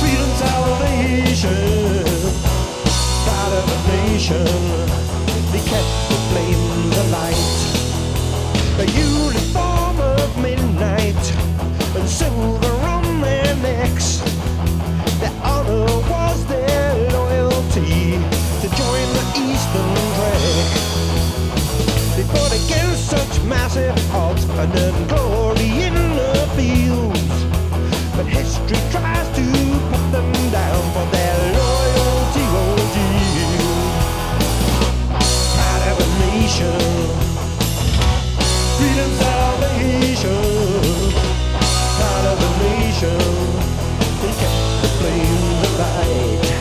Freedom, salvation. Of a nation. Kept the alight. Uniform of midnight and silver on their necks. Their honor was their loyalty to join the Eastern Track. They fought against such massive odds and then flames